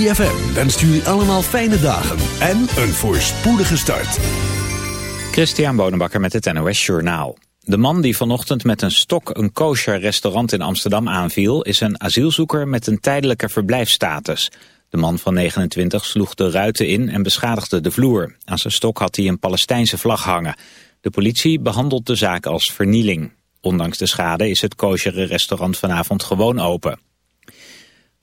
ZFM wenst jullie allemaal fijne dagen en een voorspoedige start. Christian Bonenbakker met het NOS Journaal. De man die vanochtend met een stok een kosher restaurant in Amsterdam aanviel... is een asielzoeker met een tijdelijke verblijfsstatus. De man van 29 sloeg de ruiten in en beschadigde de vloer. Aan zijn stok had hij een Palestijnse vlag hangen. De politie behandelt de zaak als vernieling. Ondanks de schade is het kosher restaurant vanavond gewoon open.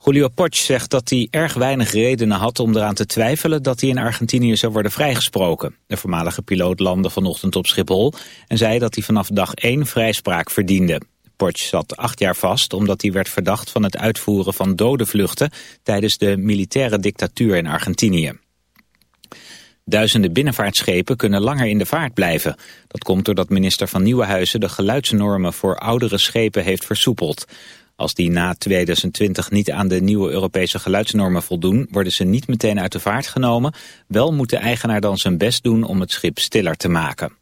Julio Poch zegt dat hij erg weinig redenen had om eraan te twijfelen dat hij in Argentinië zou worden vrijgesproken. De voormalige piloot landde vanochtend op Schiphol en zei dat hij vanaf dag 1 vrijspraak verdiende. Poch zat acht jaar vast omdat hij werd verdacht van het uitvoeren van dode vluchten tijdens de militaire dictatuur in Argentinië. Duizenden binnenvaartschepen kunnen langer in de vaart blijven. Dat komt doordat minister van Nieuwenhuizen de geluidsnormen voor oudere schepen heeft versoepeld. Als die na 2020 niet aan de nieuwe Europese geluidsnormen voldoen, worden ze niet meteen uit de vaart genomen. Wel moet de eigenaar dan zijn best doen om het schip stiller te maken.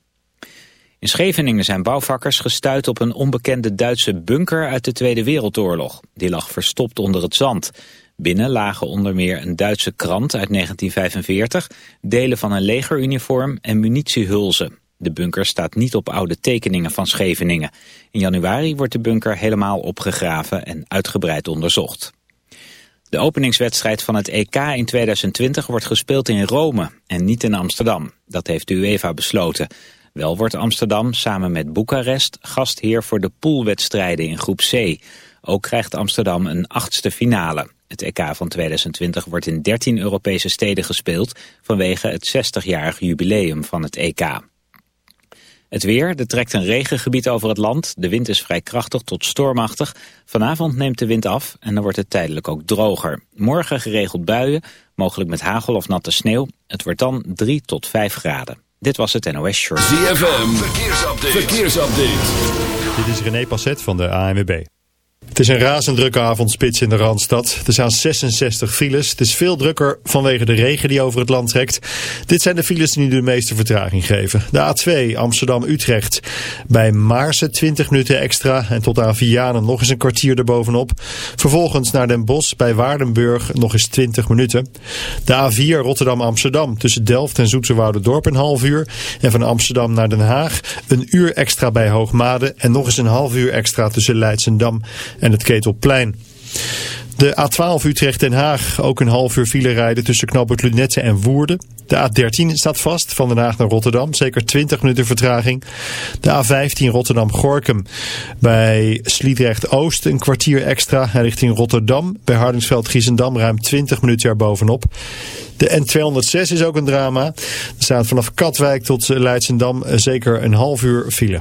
In Scheveningen zijn bouwvakkers gestuurd op een onbekende Duitse bunker uit de Tweede Wereldoorlog. Die lag verstopt onder het zand. Binnen lagen onder meer een Duitse krant uit 1945, delen van een legeruniform en munitiehulzen. De bunker staat niet op oude tekeningen van Scheveningen. In januari wordt de bunker helemaal opgegraven en uitgebreid onderzocht. De openingswedstrijd van het EK in 2020 wordt gespeeld in Rome en niet in Amsterdam. Dat heeft de UEFA besloten. Wel wordt Amsterdam samen met Boekarest gastheer voor de poolwedstrijden in groep C. Ook krijgt Amsterdam een achtste finale. Het EK van 2020 wordt in 13 Europese steden gespeeld vanwege het 60-jarig jubileum van het EK. Het weer, er trekt een regengebied over het land. De wind is vrij krachtig tot stormachtig. Vanavond neemt de wind af en dan wordt het tijdelijk ook droger. Morgen geregeld buien, mogelijk met hagel of natte sneeuw. Het wordt dan 3 tot 5 graden. Dit was het NOS Short. ZFM, verkeersupdate. verkeersupdate. Dit is René Passet van de ANWB. Het is een razend drukke avondspits in de Randstad. Er staan 66 files. Het is veel drukker vanwege de regen die over het land trekt. Dit zijn de files die nu de meeste vertraging geven. De A2 Amsterdam-Utrecht. Bij Maarsen 20 minuten extra. En tot aan Vianen nog eens een kwartier erbovenop. Vervolgens naar Den Bosch bij Waardenburg nog eens 20 minuten. De A4 Rotterdam-Amsterdam. Tussen Delft en Dorp een half uur. En van Amsterdam naar Den Haag een uur extra bij Hoogmade. En nog eens een half uur extra tussen Leidsendam en het Ketelplein. De A12 Utrecht-Den Haag, ook een half uur file rijden tussen knooppunt Lunette en Woerden. De A13 staat vast, van Den Haag naar Rotterdam, zeker 20 minuten vertraging. De A15 Rotterdam-Gorkum, bij Sliedrecht-Oost een kwartier extra richting Rotterdam. Bij Hardingsveld-Giezendam ruim 20 minuten erbovenop. De N206 is ook een drama. Er staat vanaf Katwijk tot Leidsendam zeker een half uur file.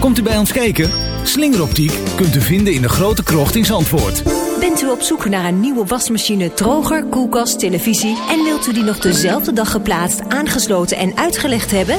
Komt u bij ons kijken? Slingeroptiek kunt u vinden in de grote krocht in Zandvoort. Bent u op zoek naar een nieuwe wasmachine, droger, koelkast, televisie... en wilt u die nog dezelfde dag geplaatst, aangesloten en uitgelegd hebben?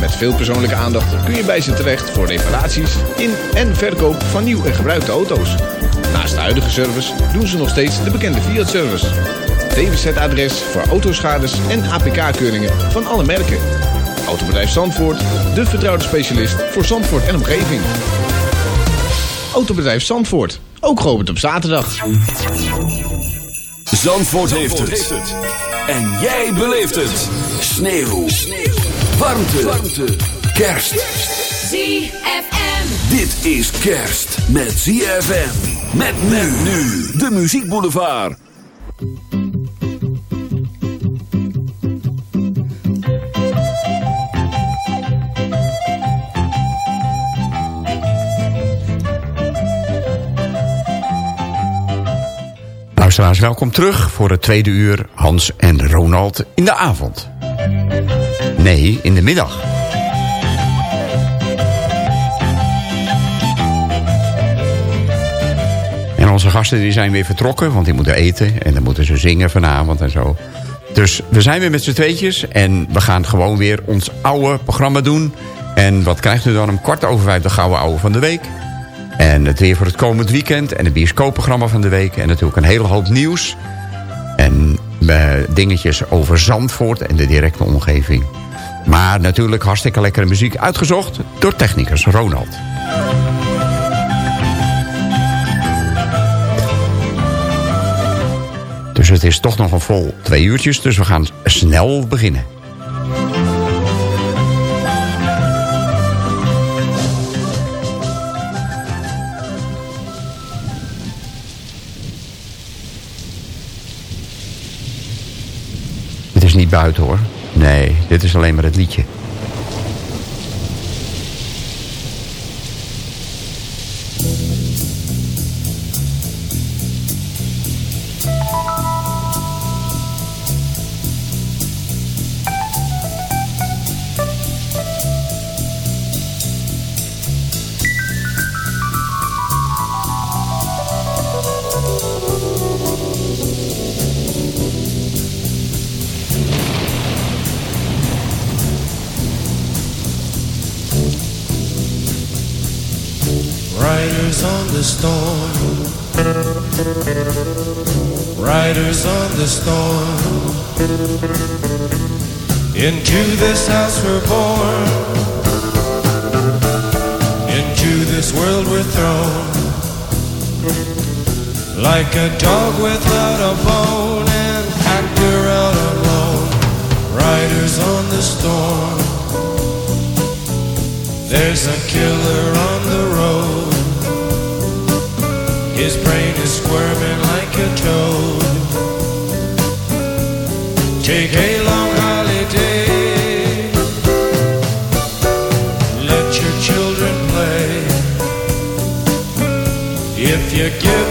Met veel persoonlijke aandacht kun je bij ze terecht voor reparaties in en verkoop van nieuw en gebruikte auto's. Naast de huidige service doen ze nog steeds de bekende Fiat-service. DWZ-adres voor autoschades en APK-keuringen van alle merken. Autobedrijf Zandvoort, de vertrouwde specialist voor Zandvoort en omgeving. Autobedrijf Zandvoort, ook geopend op zaterdag. Zandvoort, heeft, het. En jij beleeft het. Sneeuw. Sneeuw warmte, warmte. kerst. ZFM. Dit is kerst met ZFM. Met nu nu. De Muziek Boulevard. Luisteraars, welkom terug voor het tweede uur Hans en Ronald in de avond. Nee, in de middag. En onze gasten die zijn weer vertrokken, want die moeten eten... en dan moeten ze zingen vanavond en zo. Dus we zijn weer met z'n tweetjes en we gaan gewoon weer ons oude programma doen. En wat krijgt u dan om kwart over vijf de gouden oude van de week... En het weer voor het komend weekend. En het bioscoopprogramma van de week. En natuurlijk een hele hoop nieuws. En uh, dingetjes over Zandvoort en de directe omgeving. Maar natuurlijk hartstikke lekkere muziek uitgezocht door technicus Ronald. Dus het is toch nog een vol twee uurtjes. Dus we gaan snel beginnen. niet buiten hoor. Nee, dit is alleen maar het liedje. killer on the road. His brain is squirming like a toad. Take a long holiday. Let your children play. If you give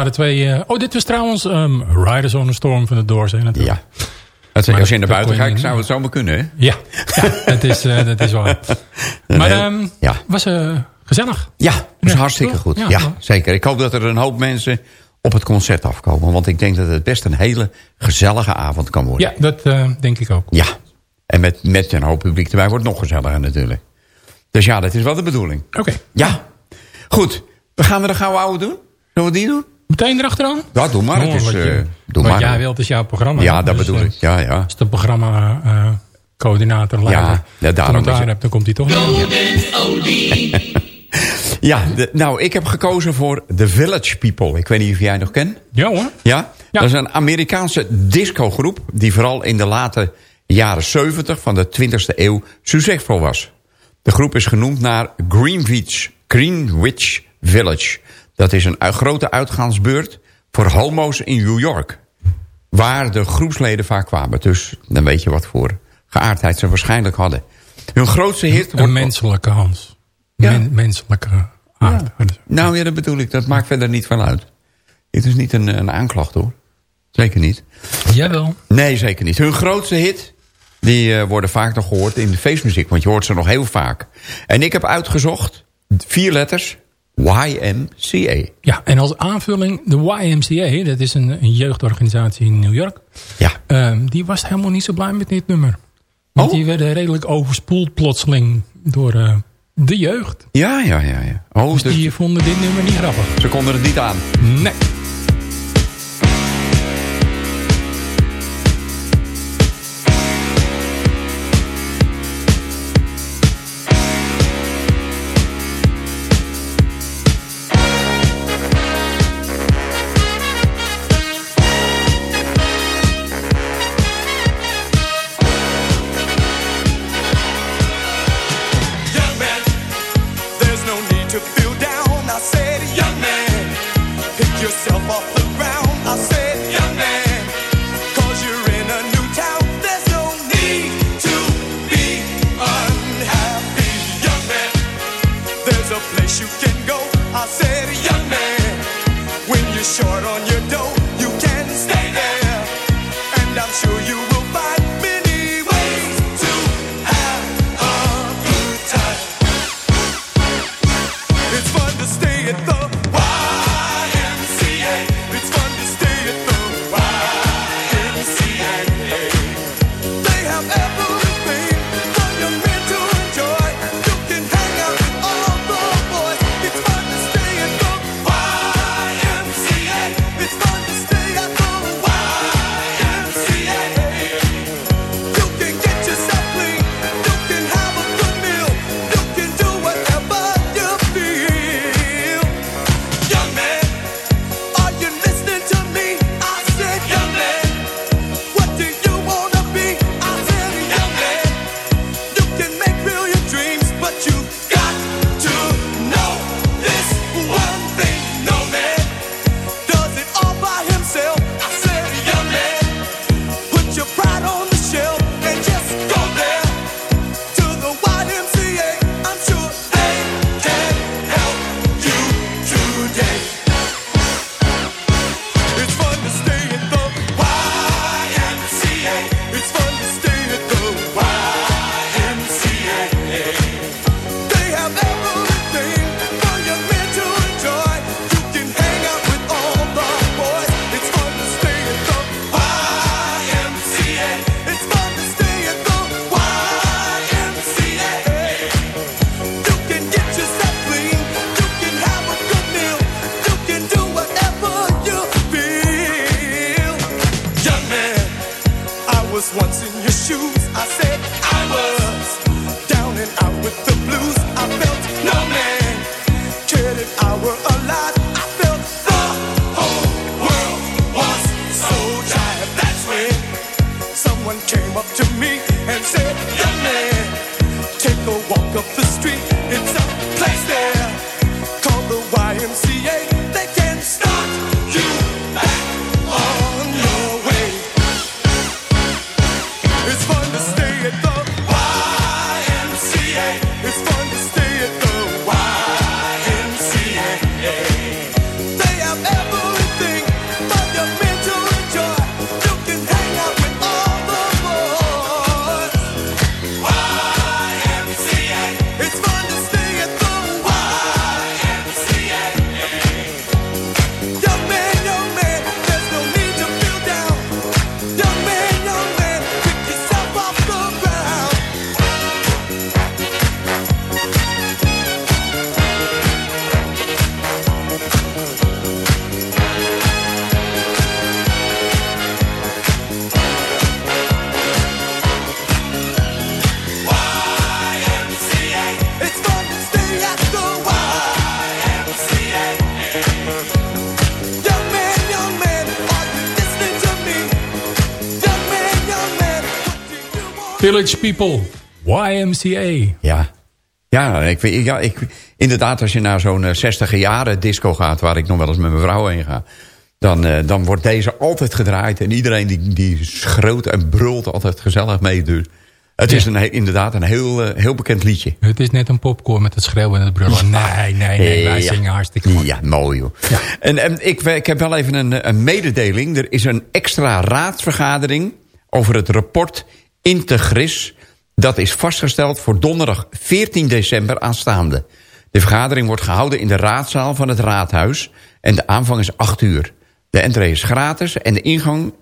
waren twee... eh, oh, dit was trouwens um, Riders on the Storm van de Doors. Natuurlijk. Ja. Het, Maar als je naar dat buiten niet- zou het zomaar kunnen, hè? Ja, ja dat, is, dat is waar. Maar ehm ja. was eh, gezellig. Ja, dat is Ja, hartstikke goed. Ja, zeker. Ik hoop dat er een hoop mensen op het concert afkomen. Want ik denk dat het best een hele gezellige avond kan worden. Ja, dat denk ik ook. Ja. En met, met een hoop publiek erbij wordt het nog gezelliger natuurlijk. Dus ja, dat is wel de bedoeling. Oké, Ja. Goed. Dan gaan we de gouden ouwe doen? Zullen we die doen? Meteen erachteraan? Ja, doe maar. Oh, het is, wat je- eh, doe wat maar. jij wilt is jouw programma. Ja, dat Dus, bedoel ik. Ja, ja. Als de programma eh, coördinator leider Ja, ja, daarom het- hebt, dan komt hij toch niet. Ja, de- nou, ik heb gekozen voor The Village People. Ik weet niet of jij nog kent. Ja hoor. Ja? Ja. Dat is een Amerikaanse discogroep... die vooral in de late jaren 70 van de 20e eeuw succesvol was. De groep is genoemd naar Greenwich, Greenwich Village. Dat is een grote uitgaansbeurt voor homo's in New York. Waar de groepsleden vaak kwamen. Dus dan weet je wat voor geaardheid ze waarschijnlijk hadden. Hun grootste hit... Een wordt- menselijke Hans. Ja. Men- menselijke aard. Nou ja, dat bedoel ik. Dat maakt verder niet van uit. Dit is niet een, een aanklacht hoor. Zeker niet. Jawel. Nee, zeker niet. Hun grootste hit, die eh, worden vaak nog gehoord in de feestmuziek. Want je hoort ze nog heel vaak. En ik heb uitgezocht, vier letters, YMCA. Ja, en als aanvulling, de YMCA, dat is een, een jeugdorganisatie in New York. Ja. Ehm, die was helemaal niet zo blij met dit nummer. Want Oh. die werden redelijk overspoeld plotseling door eh, de jeugd. Ja, ja, ja. ja. Oh, Dus dus die vonden dit nummer niet grappig. ze konden het niet aan. Nee. short on your dough. Village People, YMCA. Ja. Ja, ik, ja ik, inderdaad, als je naar zo'n 60 jaren disco gaat... waar ik nog wel eens met mijn vrouw heen ga... Dan, eh, dan wordt deze altijd gedraaid. En iedereen die, die schreeuwt en brult altijd gezellig mee. Dus het is een, inderdaad een heel, eh, heel bekend liedje. Het is net een popcorn met het schreeuwen en het brullen. Nee, nee, nee, wij Ja. zingen hartstikke mooi. Ja, mooi joh. En, en ik, ik heb wel even een, een mededeling. Er is een extra raadsvergadering over het rapport Integris. Dat is vastgesteld voor donderdag 14 december aanstaande. De vergadering wordt gehouden in de raadzaal van het raadhuis. En de aanvang is 8 uur. De entree is gratis en de ingang,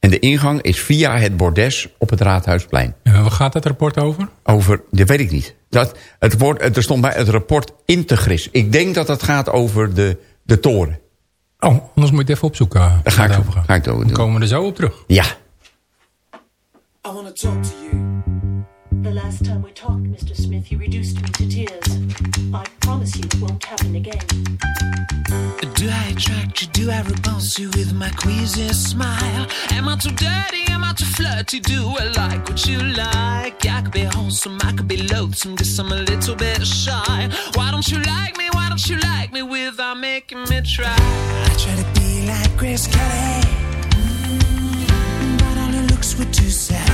en de ingang is via het bordes op het raadhuisplein. En waar gaat het rapport over? Over, dat weet ik niet. Dat, het woord, er stond bij het rapport Integris. Ik denk dat het gaat over de, de toren. Oh, anders moet je het even opzoeken. Daar ga ik, over gaat. ga ik over Dan doen. komen we er zo op terug. Ja. I want to talk to you. The last time we talked, Mr. Smith, you reduced me to tears. I promise you it won't happen again. Do I attract you? Do I repulse you with my queasy smile? Am I too dirty? Am I too flirty? Do I like what you like? I could be wholesome, I could be loathsome, guess I'm a little bit shy. Why don't you like me? Why don't you like me without making me try? I try to be like Grace Kelly, mm, but all her looks were too sad.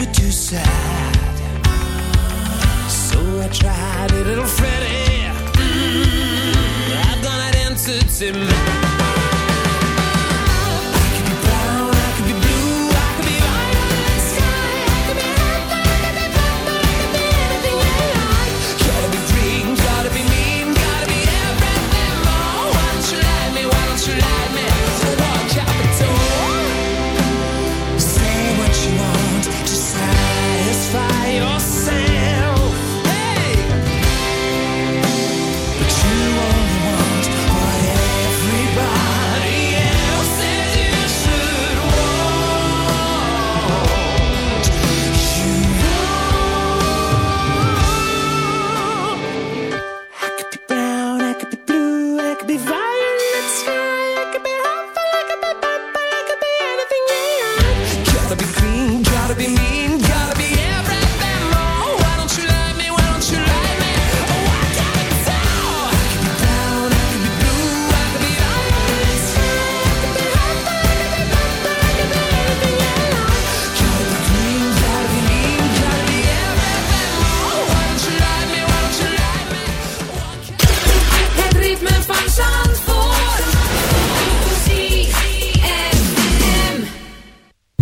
be too sad. So I tried a little Freddy. Mm -hmm. I've got an answer to me.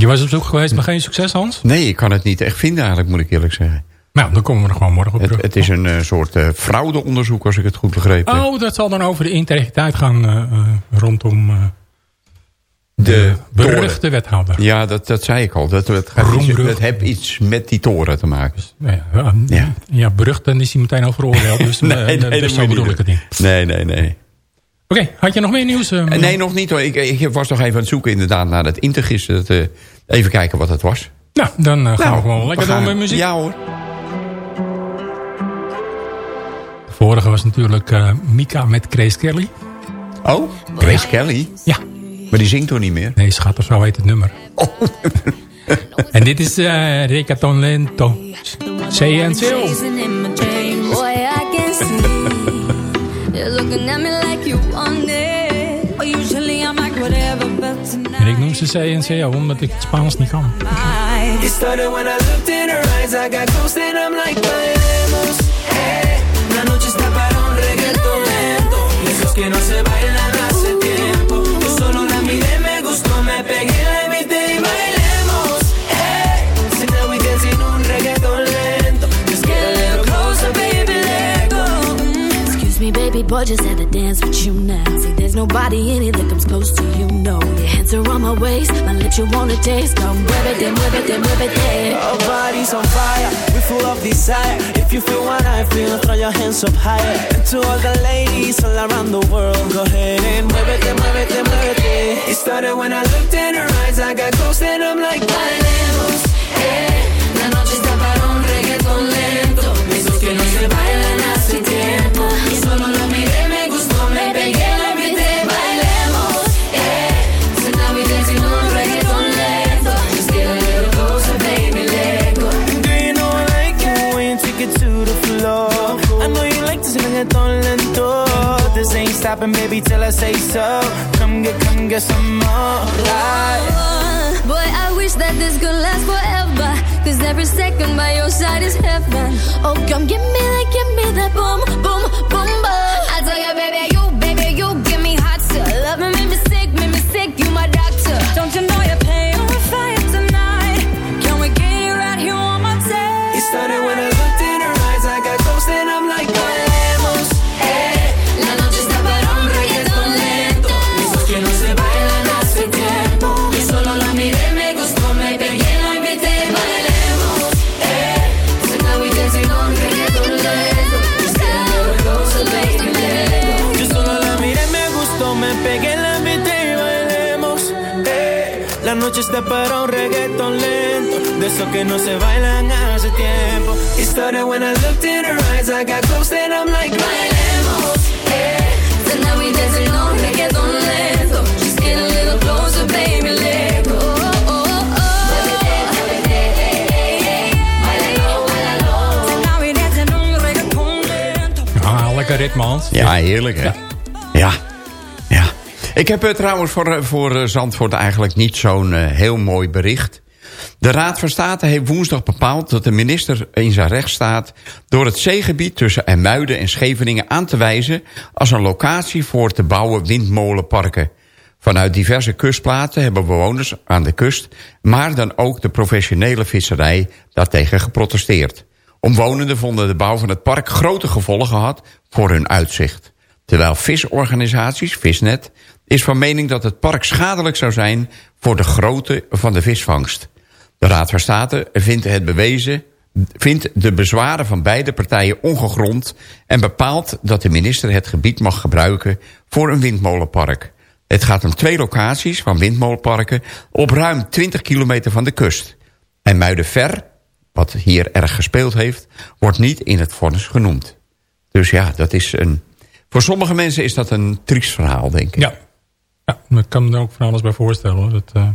Was op zoek geweest, maar geen succes, Hans? Nee, ik kan het niet echt vinden eigenlijk, moet ik eerlijk zeggen. Nou, dan komen we er gewoon morgen op Het, terug. het is een eh, soort eh, fraudeonderzoek, als ik het goed begrepen heb. Oh, dat zal dan over de integriteit gaan eh, rondom de beruchte wethouder. Ja, dat, dat zei ik al. Dat, dat, gaat iets, dat heeft iets met die toren te maken. Ja, ja, Ja. ja, berucht, dan is hij meteen al veroordeeld. Dus eh, dus dat zo moet je bedoel niet ik het niet. Nee, nee, nee. Oké, had je nog meer nieuws? eh, Eh, Nee, nog niet hoor. Ik, ik was nog even aan het zoeken inderdaad naar dat intergis. Dat, even kijken wat het was. Nou, dan eh, gaan Nou, we gewoon lekker we door met muziek. Ja hoor. De vorige was natuurlijk eh, Mika met Grace Kelly. Oh, Grace Kelly. Ja. Maar die zingt toch niet meer? Nee, schat, of zo heet het nummer. Oh. en dit is eh Recaton Lento. Boy, tonight. En ik noem ze CNCO omdat ik het Spaans niet kan. Started when I looked in her eyes. I got ghost and I'm like, la noche está para un reggaeton lento. Esos que no se bailan hace tiempo. Solo la miré, me just had to dance with you now. See, there's nobody in it that comes close to you, no. Your hands are on my waist, my lips you wanna taste. Come muévete, muévete, muévete. Our bodies on fire, we're full of desire. If you feel what I feel, throw your hands up higher. And to all the ladies all around the world, go ahead and muévete, muévete, muévete. It then move it. It started when I looked in her eyes, I got close and I'm like, bailemos, eh. Stopping, baby, till I say so. Come get, come get some more. Right. Uh, Boy, I wish that this could last forever. Cause every second by your side is heaven. Oh, come give me that, give me that boom, boom, boom. Noche está para un reggaeton lento. De esos que no se bailan hace tiempo. It started when I looked in her eyes, I got close and I'm like, bailemos, eh. So now we dancing on reggaeton lento. Just get a little closer, baby, let go. Oh, oh, oh. So now we dancing on reggaeton lento. Ah, lekker ritme, Hans. Ja, heerlijk hè? Ja. Ik heb eh, trouwens voor, eh, voor eh, Zandvoort eigenlijk niet zo'n heel mooi bericht. De Raad van State heeft woensdag bepaald dat de minister in zijn recht staat... door het zeegebied tussen IJmuiden en Scheveningen aan te wijzen... als een locatie voor te bouwen windmolenparken. Vanuit diverse kustplaten hebben bewoners aan de kust... maar dan ook de professionele visserij daartegen geprotesteerd. Omwonenden vonden de bouw van het park grote gevolgen had voor hun uitzicht. Terwijl visorganisaties, Visnet, is van mening dat het park schadelijk zou zijn voor de grootte van de visvangst. De Raad van State vindt het bewezen vindt de bezwaren van beide partijen ongegrond... en bepaalt dat de minister het gebied mag gebruiken voor een windmolenpark. Het gaat om twee locaties van windmolenparken op ruim 20 kilometer van de kust. En Muidenver, wat hier erg gespeeld heeft, wordt niet in het vonnis genoemd. Dus ja, dat is een... Voor sommige mensen is dat een triest verhaal, denk ik. Ja. Ja ik kan me er ook van alles bij voorstellen. hoor. Dat, eh,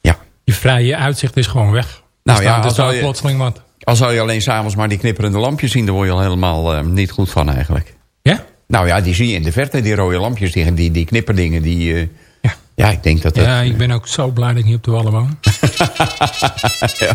Ja. je vrije uitzicht is gewoon weg. Nou Er ja, er als zou je- plotseling wat. Al zou je alleen s'avonds maar die knipperende lampjes zien... daar word je al helemaal eh, niet goed van eigenlijk. Ja? Nou ja, die zie je in de verte, die rode lampjes, die, die, die knipperdingen. Die, eh, Ja. ja, ik denk dat dat... Ja, ik ben ook zo blij dat ik niet op de wallen woon. Ja.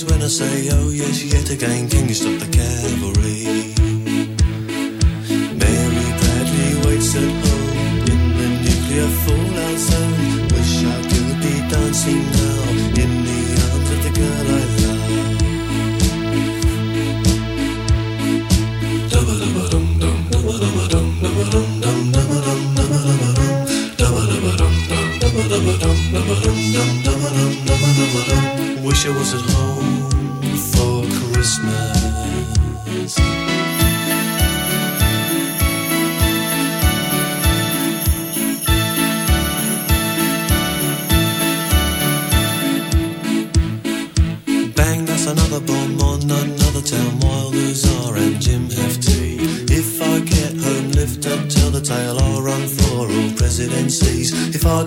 Is when I say, oh yes, yet again, can you stop the cavalry? Mary Bradley waits at home in the nuclear fallout Wish I was at home for Christmas. Bang, that's another bomb on the.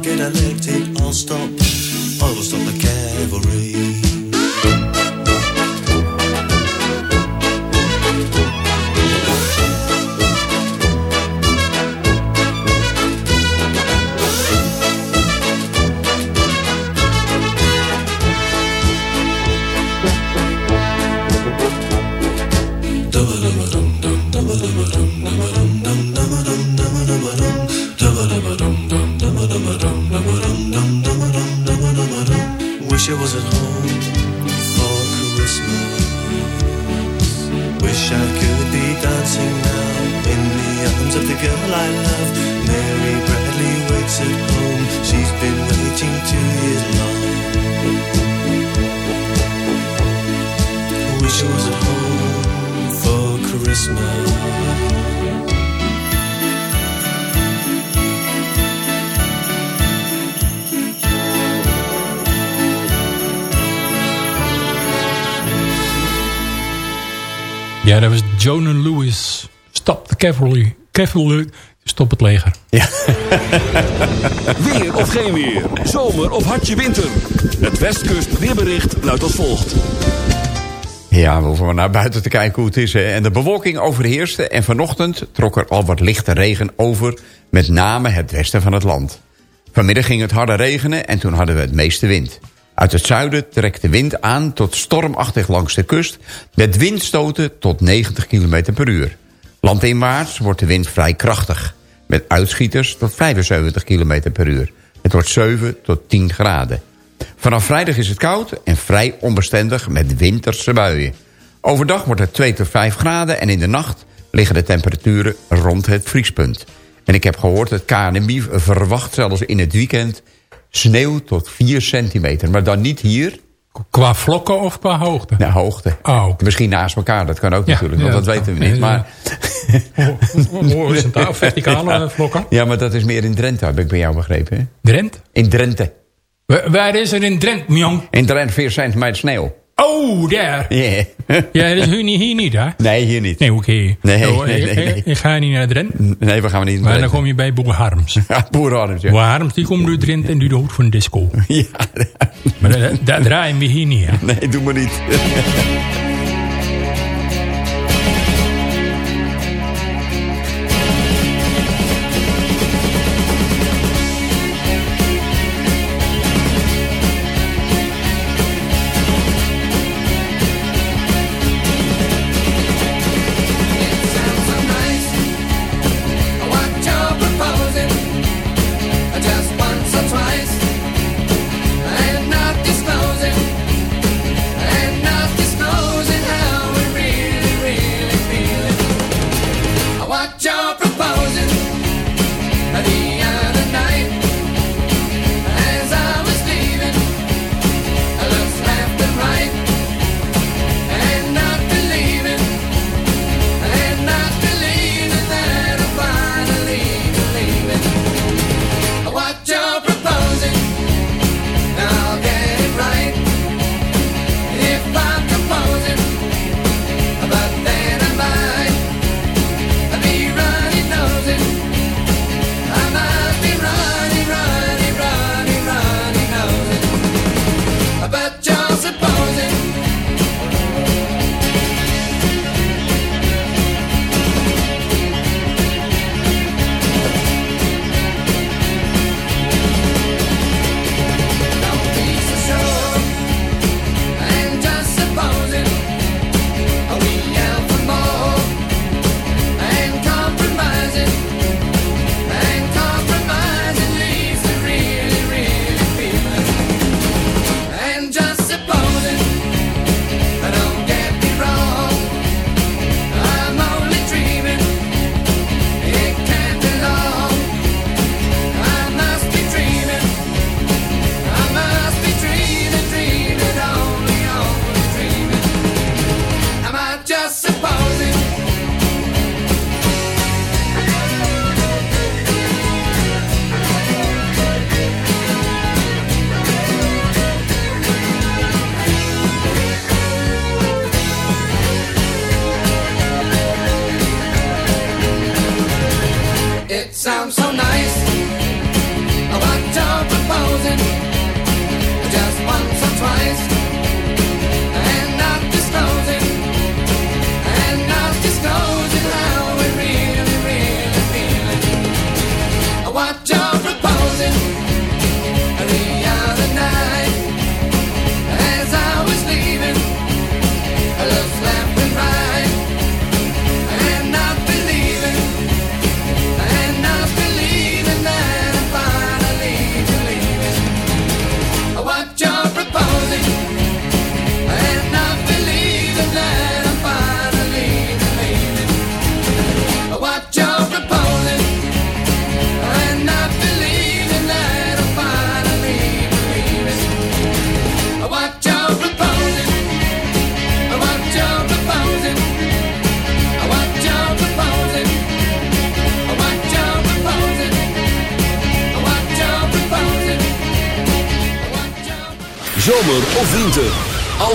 Get elected, I'll stop. I will stop the cavalry. Cavalry. Cavalry. Stop het leger. Weer of geen weer. Zomer of hartje winter. Het Westkust weerbericht luidt als volgt. Ja, we hoeven maar naar buiten te kijken hoe het is. Hè. En de bewolking overheerste en vanochtend trok er al wat lichte regen over... met name het westen van het land. Vanmiddag ging het harder regenen en toen hadden we het meeste wind. Uit het zuiden trekt de wind aan tot stormachtig langs de kust... met windstoten tot 90 km per uur. Landinwaarts wordt de wind vrij krachtig... met uitschieters tot 75 km per uur. Het wordt 7 tot 10 graden. Vanaf vrijdag is het koud en vrij onbestendig met winterse buien. Overdag wordt het 2 tot 5 graden en in de nacht liggen de temperaturen rond het vriespunt. En ik heb gehoord dat KNMI verwacht zelfs in het weekend sneeuw tot 4 centimeter. Maar dan niet hier. Qua vlokken of qua hoogte? Ja, hoogte. Oh, Misschien naast elkaar, dat kan ook natuurlijk, want dat weten we niet. Maar, Horizontaal, verticale vlokken. ja, maar dat is meer in Drenthe, heb ik bij jou begrepen. Hè? Drent? In Drenthe. Wa- Waar is er in Drent, jong? In Drenthe 4 centimeter sneeuw. Oh, daar. Yeah. Ja, dat is hier niet, hier niet, hè? Nee, hier niet. Nee, oké. Nee, nee, ik- nee, nee. Ik, ik ga niet naar Drent. Nee, we gaan we niet Maar dan Drenthe. kom je bij Boer Harms. Ja, boerenarms, ja. Boer Harms, die komt uit Drenthe en die voor een disco. ja. Maar dat, dat draaien we hier niet, hè? Nee, doe maar niet.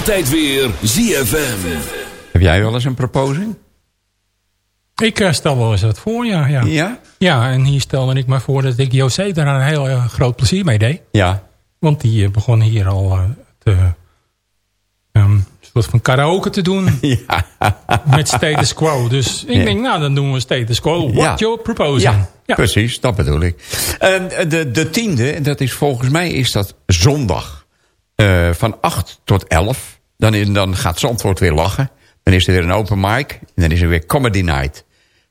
Altijd weer ZFM. Heb jij wel eens een proposing? Ik eh, stel wel eens wat voor, ja. Ja, Ja? ja en hier stelde ik me voor dat ik José daar een heel eh, groot plezier mee deed. Ja. Want die eh, begon hier al te, ehm, een soort van karaoke te doen Ja. met status quo. Dus ik Ja. denk, nou dan doen we status quo. What Ja. you proposing? Ja, precies, dat bedoel ik. Ehm, de, de tiende, en dat is volgens mij is dat zondag. Eh, van 8 tot 11. Dan, in, dan gaat Zandvoort weer lachen. Dan is er weer een open mic. En dan is er weer comedy night.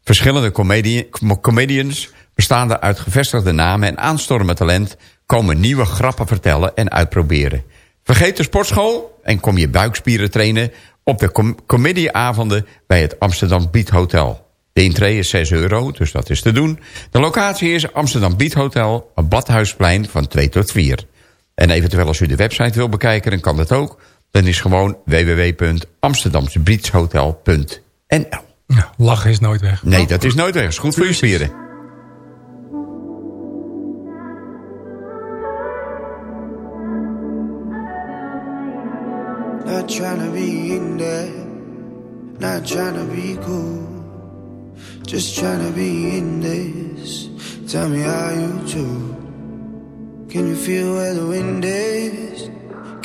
Verschillende comedi comedians, bestaande uit gevestigde namen en aanstormend talent... komen nieuwe grappen vertellen en uitproberen. Vergeet de sportschool en kom je buikspieren trainen... op de com comedyavonden bij het Amsterdam Beat Hotel. De intree is 6 euro, dus dat is te doen. De locatie is Amsterdam Beat Hotel, een Badhuisplein van 2 tot 4. En eventueel als u de website wil bekijken, dan kan dat ook. Dan is gewoon www.amsterdamsebeatshotel.nl Ja, lachen is nooit weg. Nee, dat is nooit weg. is goed voor je spieren. Not trying to be in there, not trying to be cool. Just trying to be in this. Tell me how you do. Can you feel where the wind is?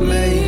made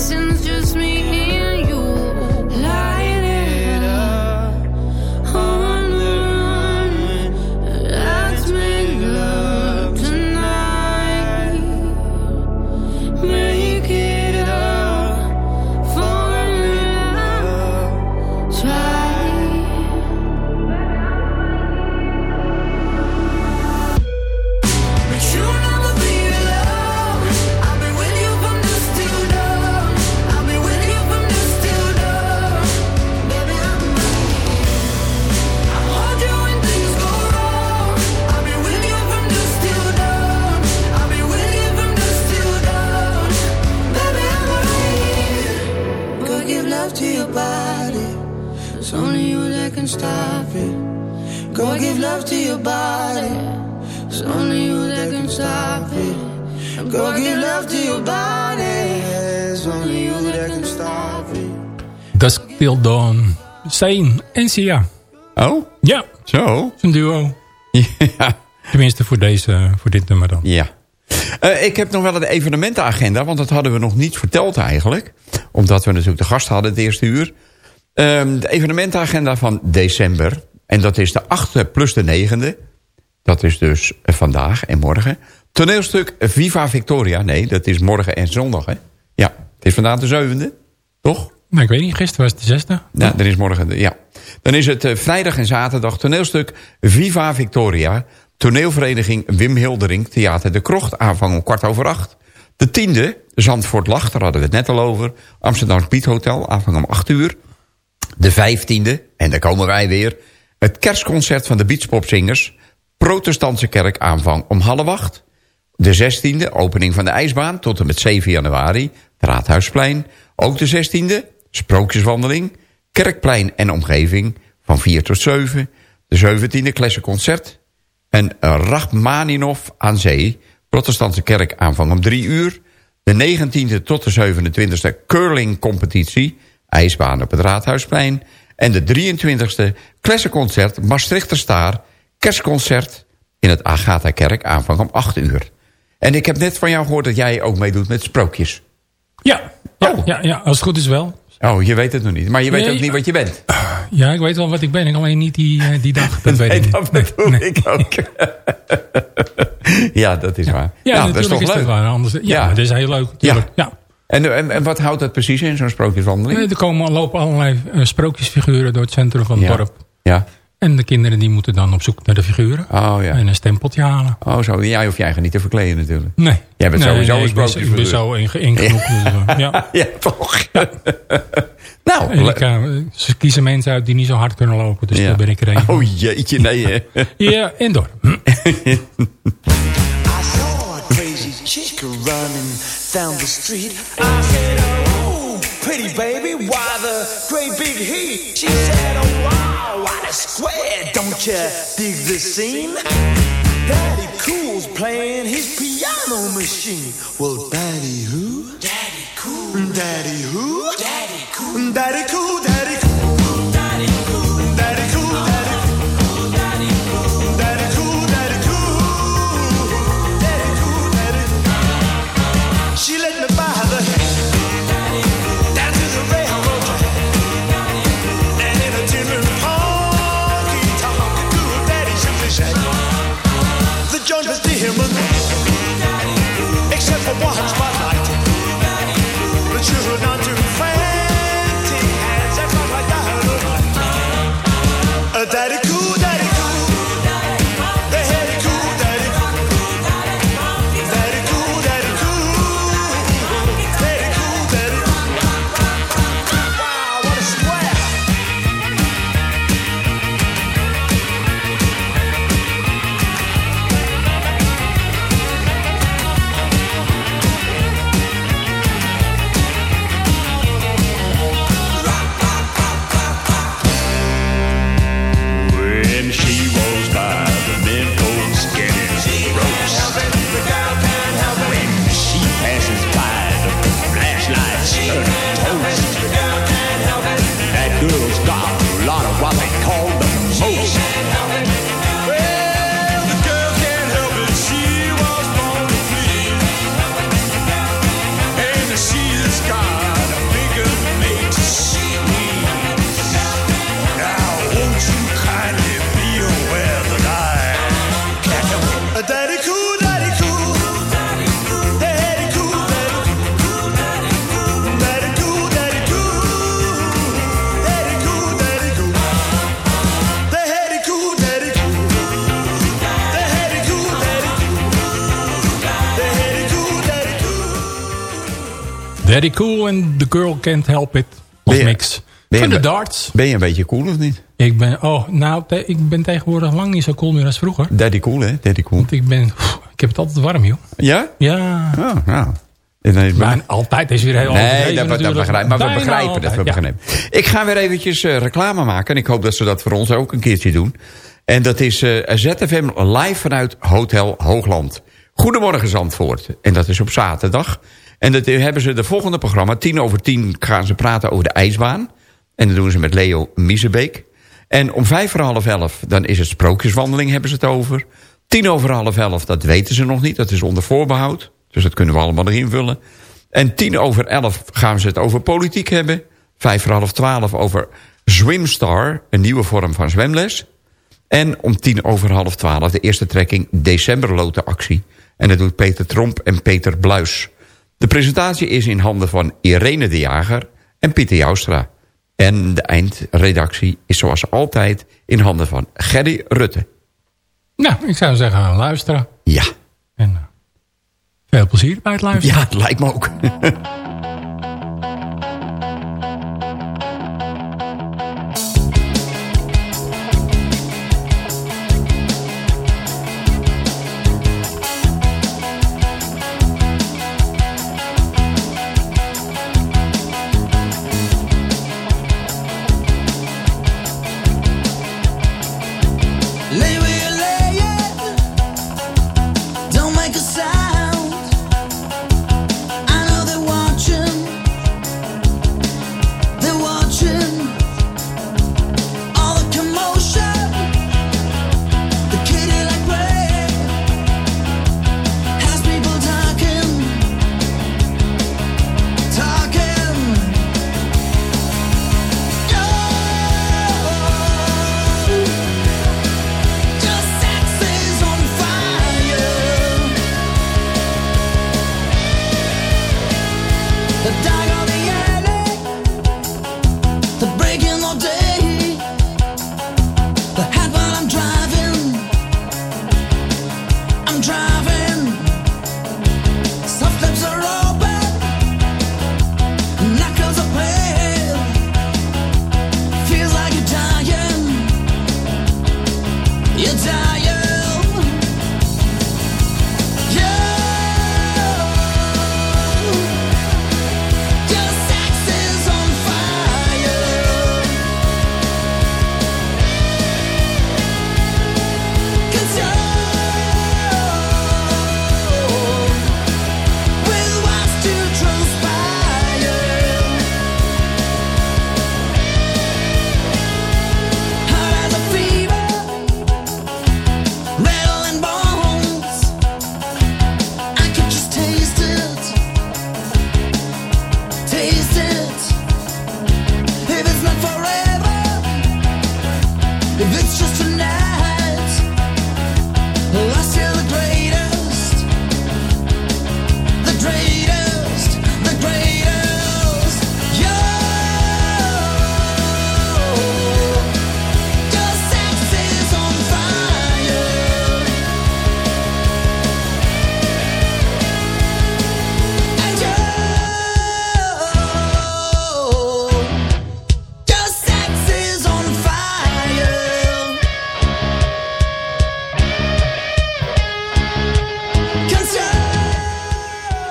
and your sins just me Go give love to your body. It's only you that can stop it. Dusk Till Dawn. Sane en Sia. Oh? Ja. Zo? Een duo. Ja. Tenminste voor, deze, voor dit nummer dan. Ja. Eh, ik heb nog wel een evenementenagenda, want dat hadden we nog niet verteld eigenlijk. Omdat we natuurlijk de gast hadden het eerste uur. Ehm, de evenementenagenda van december. En dat is de 8e plus de 9e. Dat is dus vandaag en morgen. Toneelstuk Viva Victoria. Nee, dat is morgen en zondag, hè? Ja, het is vandaag de zevende, toch? Nou, ik weet niet, gisteren was het de zesde. Ja, dan is morgen, de- ja. Dan is het eh, vrijdag en zaterdag toneelstuk Viva Victoria. Toneelvereniging Wim Hildering, Theater de Krocht, aanvang om kwart over acht. De tiende, Zandvoort Lacht, daar hadden we het net al over. Amsterdam Piet Hotel, aanvang om 8 uur. De vijftiende, en daar komen wij weer... het kerstconcert van de Beachpopzingers... Protestantse kerk aanvang om half acht. De zestiende, opening van de ijsbaan tot en met 7 januari. Het Raadhuisplein. Ook de zestiende, sprookjeswandeling. Kerkplein en omgeving van 4 tot 7. De zeventiende, klessenconcert. En Rachmaninov aan zee. Protestantse kerk aanvang om 3 uur. De 19e tot de 27e curling-competitie. IJsbaan op het Raadhuisplein. En de 23e klessenconcert Maastrichter Staar. Kerstconcert in het Agatha-kerk aanvang om 8 uur. En ik heb net van jou gehoord dat jij ook meedoet met sprookjes. Ja, ja, ja, ja, als het goed is wel. Oh, je weet het nog niet. Maar je weet Nee, ook niet wat je bent. Ja, ik weet wel wat ik ben. Ik alleen niet die, eh, die dag. Dat weet Nee, niet. bedoel ik ook. ja, dat is waar. Ja, Nou, dat is toch leuk? dat waar. Anders, ja, dat is heel leuk. Tuurlijk. Ja. En, en, en wat houdt dat precies in, zo'n sprookjeswandeling? Nee, er komen, lopen allerlei eh, sprookjesfiguren door het centrum van het Ja. dorp. Ja. En de kinderen die moeten dan op zoek naar de figuren. Oh ja. En een stempeltje halen. Oh zo, jij hoeft je eigen niet te verkleden natuurlijk. Nee. Jij bent Nee, sowieso nee, een ik ben- sprookjesfiguur. Ik ben zo inge- ingenoeg. dus, eh, ja. ja, toch. nou, En ik, eh, ze kiezen mensen uit die niet zo hard kunnen lopen. Dus Ja. daar ben ik er een van. Oh jeetje, nee hè. Ja, en door. I saw a crazy chick running down the street. I said, Oh, pretty baby, why the great big heat? She said, Oh, a square. Don't you dig the scene? Daddy Cool's playing his piano machine. Well, Daddy who? Daddy Cool. Daddy who? Daddy Cool. Daddy Cool, Daddy Cool. Children daddy cool. En The Girl Can't Help It. Of je- mix. ben je Van de darts. Ben je een beetje cool of niet? Ik ben, oh, nou, te- ik ben tegenwoordig lang niet zo cool meer als vroeger. Daddy cool hè, daddy cool. Want ik ben, ik heb het altijd warm, joh. Ja? Ja. Oh, nou. En dan is Maar altijd is weer heel Nee, dat, dat begrijp, maar we begrijpen dat. We ja. begrijpen. Ik ga weer eventjes eh, reclame maken. En ik hoop dat ze dat voor ons ook een keertje doen. En dat is eh, ZFM live vanuit Hotel Hoogland. Goedemorgen Zandvoort. En dat is op zaterdag. En dat eh, hebben ze de volgende programma. Tien over tien gaan ze praten over de ijsbaan. En dat doen ze met Leo Miezebeek. En om vijf voor half elf, dan is het sprookjeswandeling, hebben ze het over. Tien over half elf, dat weten ze nog niet. Dat is onder voorbehoud. Dus dat kunnen we allemaal nog invullen. En tien over elf gaan ze het over politiek hebben. Vijf voor half twaalf over Swimstar, een nieuwe vorm van zwemles. En om tien over half twaalf de eerste trekking Decemberlotenactie. En dat doet Peter Tromp en Peter Bluis. De presentatie is in handen van Irene de Jager en Pieter Joustra. En de eindredactie is zoals altijd in handen van Gerry Rutte. Nou, ik zou zeggen, luisteren. Ja. En, eh, Veel plezier bij het luisteren. Ja, het lijkt me ook.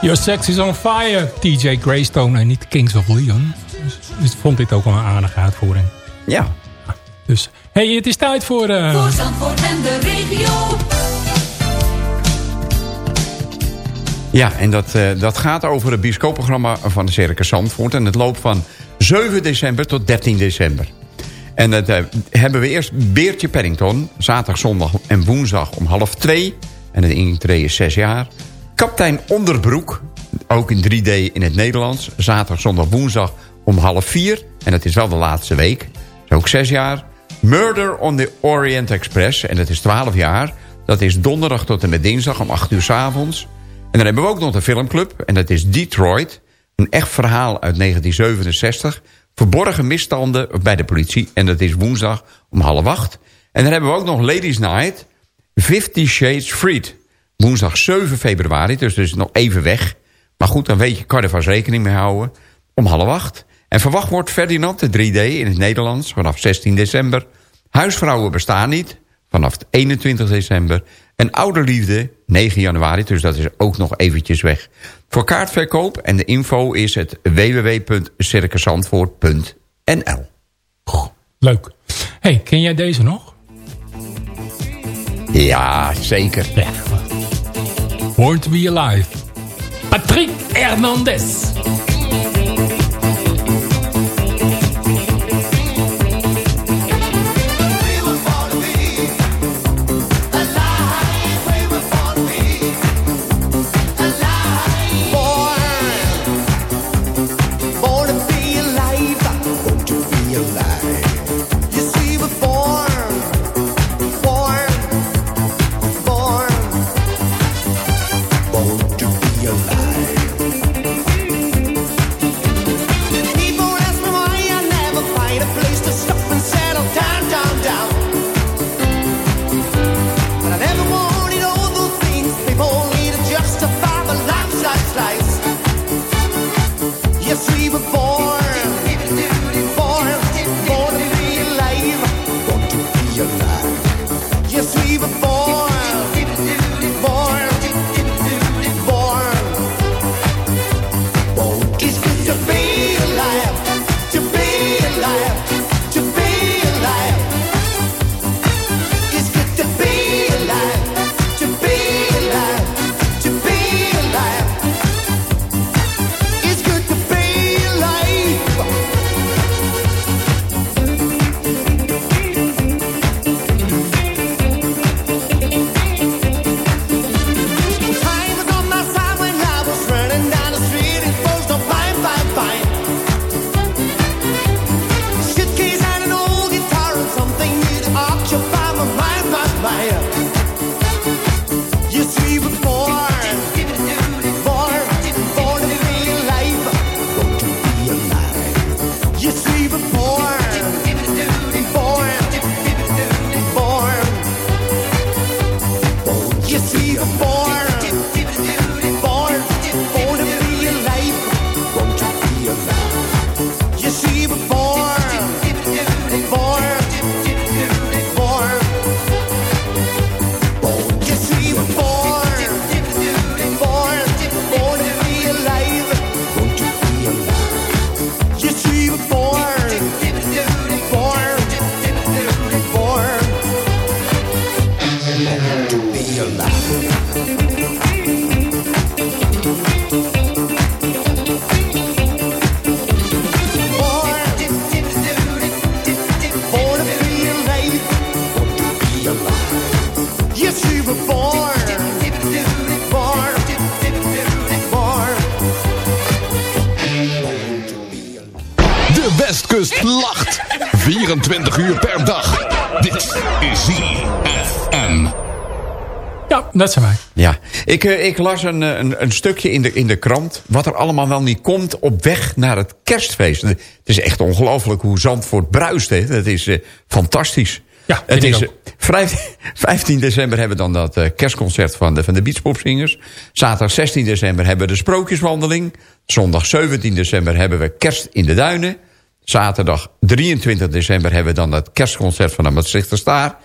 Your Sex is on Fire, TJ Greystone en niet Kings of Leon. Dus, dus ik vond dit ook wel een aardige uitvoering. Ja. Dus, hey, het is tijd voor... eh, Voor Zandvoort en de regio. Ja, en dat, eh, dat gaat over het bioscoopprogramma van de Circus Zandvoort. En het loopt van 7 december tot 13 december. En dat eh, hebben we eerst Beertje Paddington. Zaterdag, zondag en woensdag om half twee. En de intree is 6 jaar. Kaptein Onderbroek. Ook in 3D in het Nederlands. Zaterdag, zondag, woensdag om half vier. En dat is wel de laatste week. Ook 6 jaar. Murder on the Orient Express. En dat is 12 jaar. Dat is donderdag tot en met dinsdag om 8 uur s avonds. En dan hebben we ook nog de filmclub. En dat is Detroit. Een echt verhaal uit 1967. Verborgen misstanden bij de politie. En dat is woensdag om half acht. En dan hebben we ook nog Ladies Night. Fifty Shades Freed. Woensdag 7 februari. Dus dat is nog even weg. Maar goed, dan weet je, kan er vast rekening mee houden. Om half acht. En verwacht wordt Ferdinand de 3D in het Nederlands. Vanaf 16 december. Huisvrouwen bestaan niet. Vanaf 21 december. En Ouderliefde 9 januari. Dus dat is ook nog eventjes weg. Voor kaartverkoop en de info is het www.circusandvoort.nl Leuk. hey, ken jij deze nog? Ja, zeker. Ja. Born to be Alive. Patrick Hernandez. Dat zijn wij. Ja, ik, eh, ik las een, eh, een, een stukje in de, in de krant... wat er allemaal wel niet komt op weg naar het kerstfeest. Het is echt ongelooflijk hoe Zandvoort bruist. Hè. Dat is eh, fantastisch. Ja, het is, ook. eh, vijf- 15 december hebben we dan dat kerstconcert van de, van de Beachpopzingers. Zaterdag 16 december hebben we de Sprookjeswandeling. Zondag 17 december hebben we Kerst in de Duinen. Zaterdag 23 december hebben we dan het kerstconcert van de Maastrichter Staar.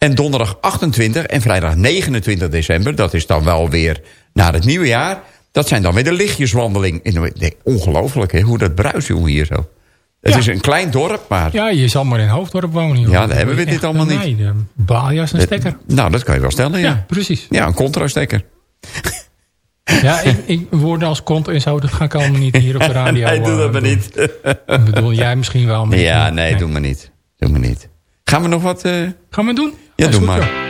En donderdag 28 en vrijdag 29 december... dat is dan wel weer naar het nieuwe jaar... dat zijn dan weer de lichtjeswandeling. En Ongelooflijk hè, hoe dat bruist, hier zo. Het Ja. is een klein dorp, maar... Ja, je zal maar in Hoofddorp wonen. joh. Ja, daar hebben we dit allemaal niet. Nee, de Balias een stekker. Nou, dat kan je wel stellen, ja. Ja, precies. Ja, een contrastekker. Ja, ik, ik woorden als kont en zo, dat ga ik allemaal niet hier op de radio. Nee, doe eh, dat maar doen. niet. Ik bedoel, jij misschien wel. maar Ja, niet. nee, doe maar niet. Doe maar niet. Gaan we nog wat... eh, Gaan we doen? Ja, doe maar.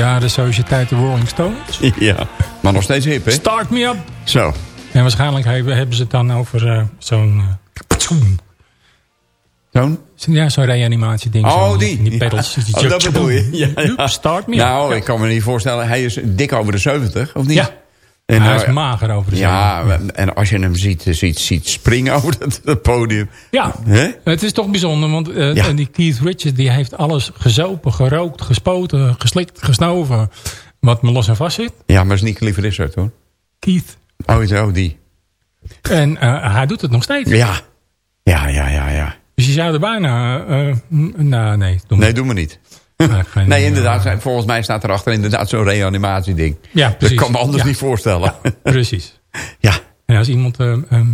Bejaarde sociëteit de Rolling Stones. Ja, maar nog steeds hip, hè? Start me up! Zo. En waarschijnlijk hebben, ze het dan over eh, zo'n... Zo'n? Ja, zo'n reanimatieding. Oh, zo, die. Die pedals. Ja. Die Oh, dat bedoel je. Ja, ja. Start me Nou, up. ik kan me niet voorstellen. Hij is dik over de 70, of niet? Ja. En Hij is mager over de Ja, en als je hem ziet, eh, ziet, ziet springen over het, podium. Ja, Hè? het is toch bijzonder, want eh, Ja. die Keith Richards die heeft alles gezopen, gerookt, gespoten, geslikt, gesnoven. Wat me los en vast zit. Ja, maar is niet Cliff Richard, hoor. Keith. Oh, zo, die. En eh, hij doet het nog steeds. Ja. Ja, ja, ja, ja. Dus je zou er bijna... nou, nee. Doe Nee, doe maar niet. Nee, inderdaad. Volgens mij staat erachter inderdaad zo'n reanimatieding. Ja, Dat precies. kan me anders Ja. niet voorstellen. Precies. Ja. En als iemand eh, ehm,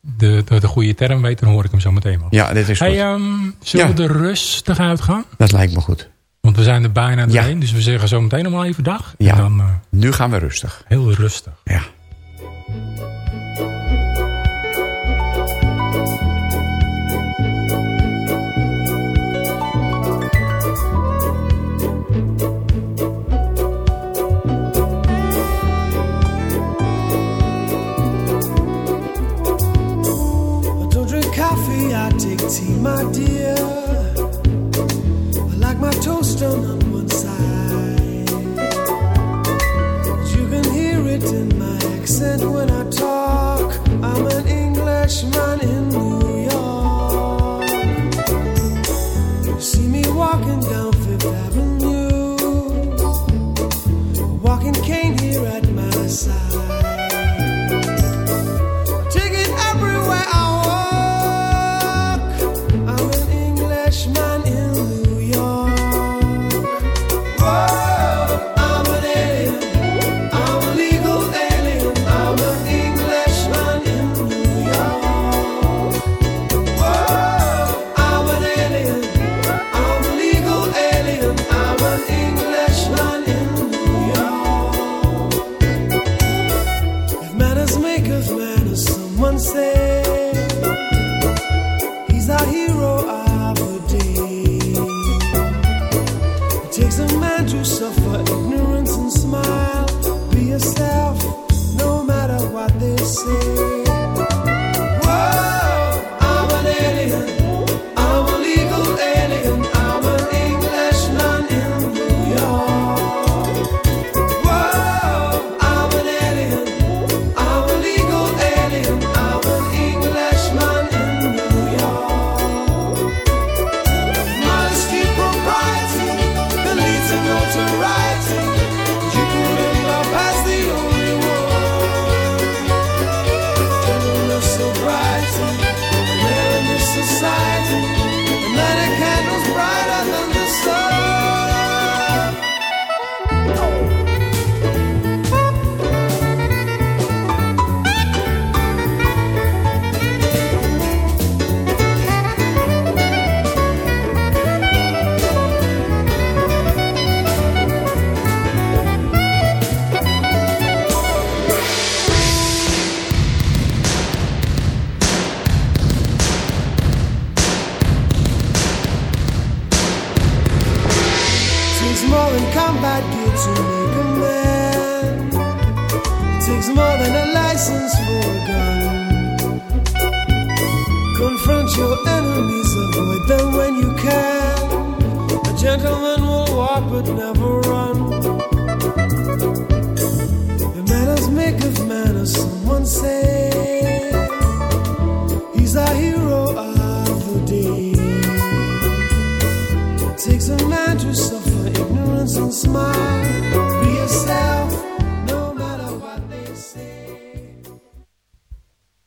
de, de, de goede term weet, dan hoor ik hem zo meteen wel. Ja, dit is goed. Hey, ehm, zullen Ja. we er rustig uitgaan? Dat lijkt me goed. Want we zijn er bijna doorheen. Dus we zeggen zo meteen nog maar even dag. Ja. En dan eh, Nu gaan we rustig. heel rustig. Ja. Tea, my dear. I like my toast done on one side. You can hear it in my accent when I talk. I'm an Englishman in New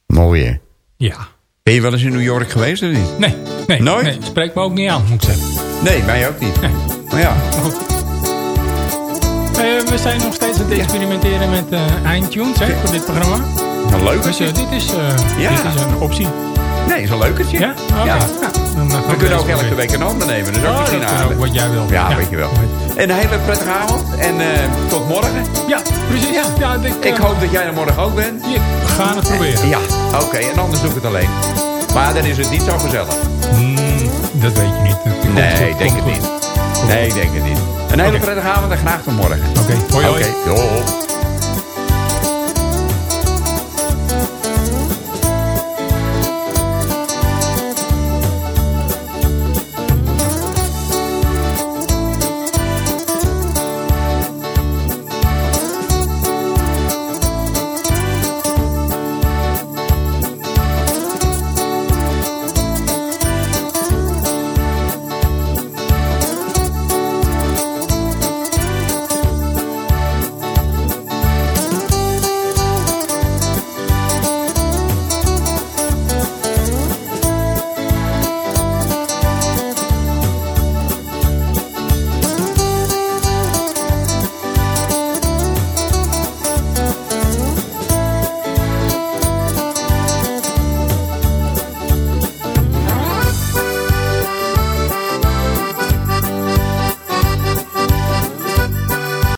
Mooi, hè? Ja. Ben je wel eens in New York geweest of niet? Nee, nee. Nooit? Nee, spreekt me ook niet aan, moet ik zeggen. Nee, mij ook niet. Maar ja. Eh, we zijn nog steeds aan het experimenteren met eh eindtunes hè, voor dit programma. Een leuk. Dus eh, dit, is, eh, Ja. dit is een optie. Nee, is een leukertje. Ja? Ja. Ja, dan, gaan We kunnen ook elke week een ander nemen. Ook Oh, misschien dat ook, wat jij wil. Ja, Ja. weet je wel. En een hele prettige avond. En eh, tot morgen. Ja, precies. Ja. ik, Ik eh, hoop dat jij er morgen ook bent. We gaan het proberen. Ja, oké. En anders doe ik het alleen. Maar dan is het niet zo gezellig. Hmm, dat weet je niet. Komt Nee, goed, denk het goed. niet. Nee, ik denk het niet. Een hele prettige avond en graag tot morgen. Oké, hoi hoi. Oké, joh.